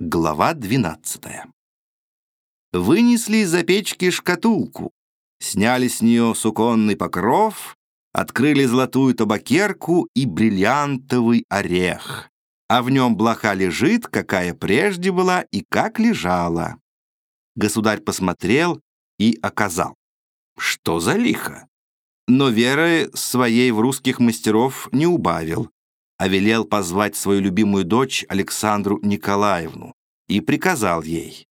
Глава 12 Вынесли из-за печки шкатулку, сняли с нее суконный покров, открыли золотую табакерку и бриллиантовый орех, а в нем блоха лежит, какая прежде была и как лежала. Государь посмотрел и оказал. Что за лихо? Но веры своей в русских мастеров не убавил а велел позвать свою любимую дочь Александру Николаевну и приказал ей,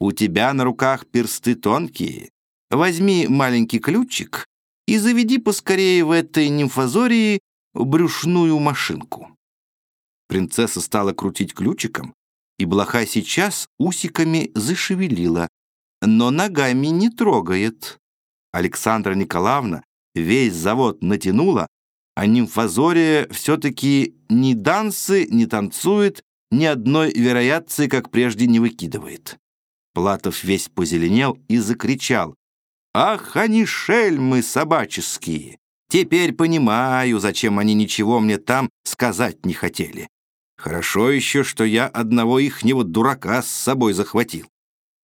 «У тебя на руках персты тонкие, возьми маленький ключик и заведи поскорее в этой нимфозории брюшную машинку». Принцесса стала крутить ключиком, и блоха сейчас усиками зашевелила, но ногами не трогает. Александра Николаевна весь завод натянула, а нимфозория все-таки ни дансы не танцует, ни одной вероятции, как прежде, не выкидывает. Платов весь позеленел и закричал. «Ах, они шельмы собаческие! Теперь понимаю, зачем они ничего мне там сказать не хотели. Хорошо еще, что я одного ихнего дурака с собой захватил».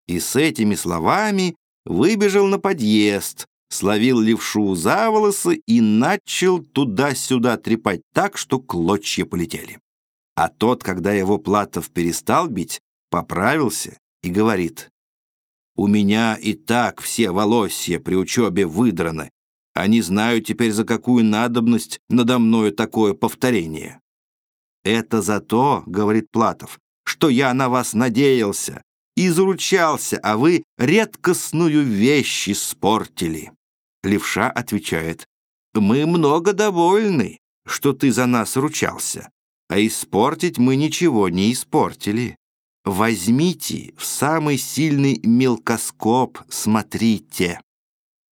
И с этими словами выбежал на подъезд, словил левшу за волосы и начал туда-сюда трепать так, что клочья полетели. А тот, когда его Платов перестал бить, поправился и говорит, «У меня и так все волосья при учебе выдраны, а не знаю теперь, за какую надобность надо мною такое повторение». «Это за то, — говорит Платов, — что я на вас надеялся и заручался, а вы редкостную вещь испортили». Левша отвечает, «Мы много довольны, что ты за нас ручался, а испортить мы ничего не испортили. Возьмите в самый сильный мелкоскоп, смотрите».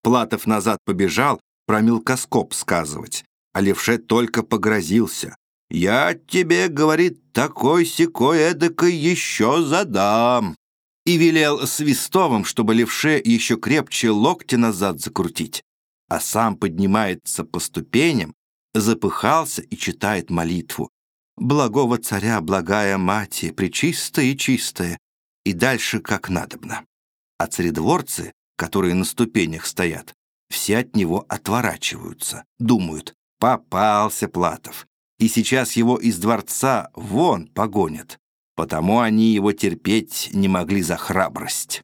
Платов назад побежал про мелкоскоп сказывать, а Левше только погрозился. «Я тебе, — говорит, — такой-сякой эдакой еще задам» и велел Свистовым, чтобы левше еще крепче локти назад закрутить, а сам поднимается по ступеням, запыхался и читает молитву. «Благого царя, благая мать, пречистая и чистая», и дальше как надобно. А царедворцы, которые на ступенях стоят, все от него отворачиваются, думают, попался Платов, и сейчас его из дворца вон погонят потому они его терпеть не могли за храбрость.